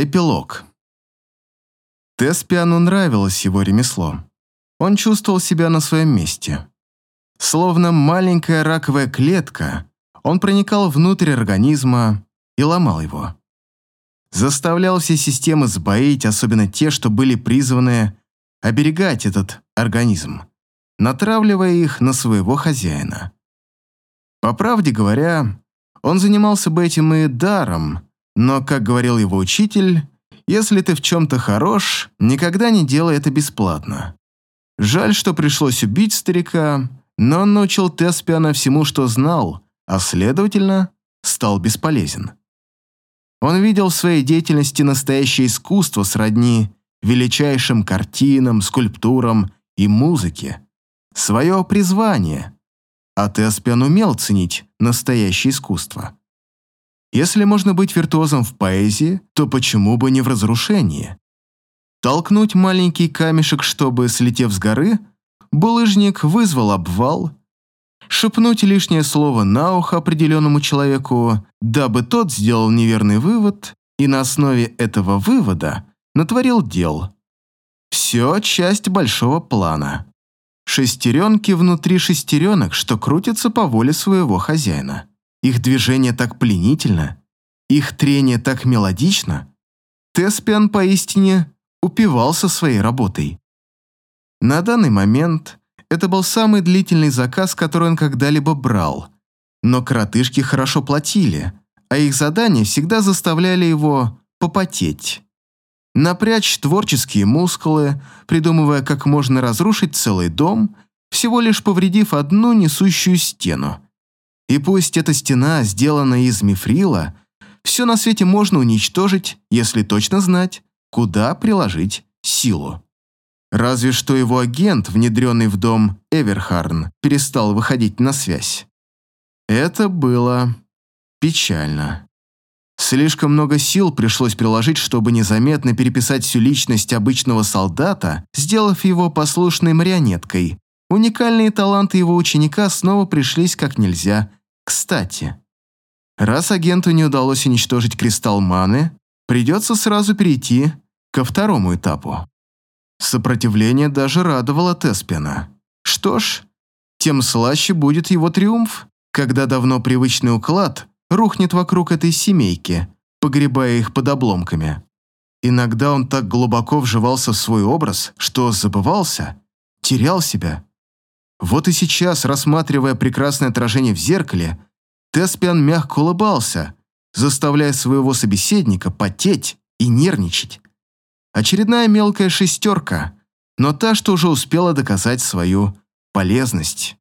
Эпилог. Теспиану нравилось его ремесло. Он чувствовал себя на своем месте. Словно маленькая раковая клетка, он проникал внутрь организма и ломал его. Заставлял все системы сбоить, особенно те, что были призваны оберегать этот организм, натравливая их на своего хозяина. По правде говоря, он занимался бы этим и даром, но, как говорил его учитель, если ты в чем-то хорош, никогда не делай это бесплатно. Жаль, что пришлось убить старика, но он научил Теспиана всему, что знал, а, следовательно, стал бесполезен. Он видел в своей деятельности настоящее искусство сродни величайшим картинам, скульптурам и музыке. Свое призвание. А Теспиан умел ценить настоящее искусство. Если можно быть виртуозом в поэзии, то почему бы не в разрушении? Толкнуть маленький камешек, чтобы, слетев с горы, булыжник вызвал обвал, шепнуть лишнее слово на ухо определенному человеку, дабы тот сделал неверный вывод и на основе этого вывода натворил дел. Все часть большого плана. Шестеренки внутри шестеренок, что крутятся по воле своего хозяина. Их движение так пленительно, их трение так мелодично. Теспиан поистине упивался своей работой. На данный момент это был самый длительный заказ, который он когда-либо брал. Но коротышки хорошо платили, а их задания всегда заставляли его попотеть. Напрячь творческие мускулы, придумывая, как можно разрушить целый дом, всего лишь повредив одну несущую стену. И пусть эта стена сделана из мифрила, все на свете можно уничтожить, если точно знать, куда приложить силу. Разве что его агент, внедренный в дом Эверхарн, перестал выходить на связь. Это было печально. Слишком много сил пришлось приложить, чтобы незаметно переписать всю личность обычного солдата, сделав его послушной марионеткой. Уникальные таланты его ученика снова пришлись как нельзя кстати, раз агенту не удалось уничтожить кристалл маны, придется сразу перейти ко второму этапу. Сопротивление даже радовало Теспиана. Что ж, тем слаще будет его триумф, когда давно привычный уклад рухнет вокруг этой семейки, погребая их под обломками. Иногда он так глубоко вживался в свой образ, что забывался, терял себя. Вот и сейчас, рассматривая прекрасное отражение в зеркале, Теспиан мягко улыбался, заставляя своего собеседника потеть и нервничать. Очередная мелкая шестерка, но та, что уже успела доказать свою полезность.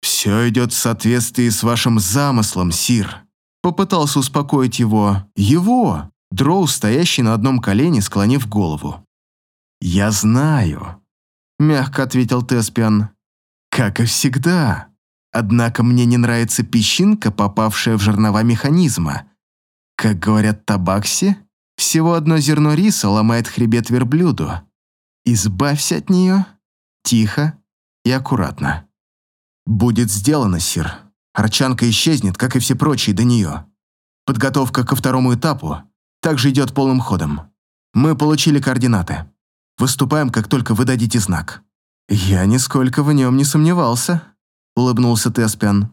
«Все идет в соответствии с вашим замыслом, Сир», попытался успокоить его, его, Дроу, стоящий на одном колене, склонив голову. «Я знаю», — мягко ответил Теспиан. «Как и всегда. Однако мне не нравится песчинка, попавшая в жернова механизма. Как говорят табакси, всего одно зерно риса ломает хребет верблюду. Избавься от нее тихо и аккуратно. Будет сделано, сир. Арчанка исчезнет, как и все прочие до нее. Подготовка ко второму этапу также идет полным ходом. Мы получили координаты. Выступаем, как только вы дадите знак. Я нисколько в нем не сомневался. – улыбнулся Теспиан.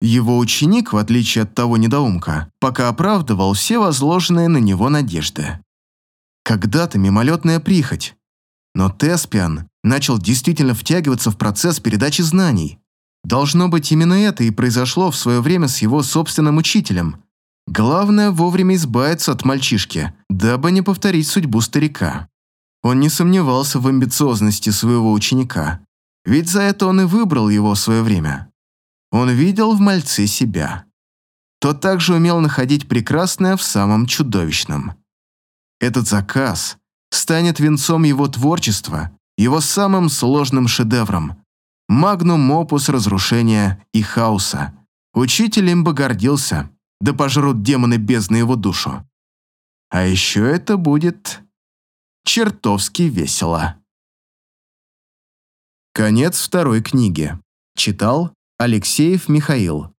Его ученик, в отличие от того недоумка, пока оправдывал все возложенные на него надежды. Когда-то мимолетная прихоть. Но Теспиан начал действительно втягиваться в процесс передачи знаний. Должно быть, именно это и произошло в свое время с его собственным учителем. Главное вовремя избавиться от мальчишки, дабы не повторить судьбу старика. Он не сомневался в амбициозности своего ученика, ведь за это он и выбрал его в свое время. Он видел в мальце себя. Тот также умел находить прекрасное в самом чудовищном. Этот заказ станет венцом его творчества, его самым сложным шедевром. Магнум опус разрушения и хаоса. Учитель им бы гордился, да пожрут демоны бездны его душу. А еще это будет чертовски весело. Конец второй книги. Читал Алексеев Михаил.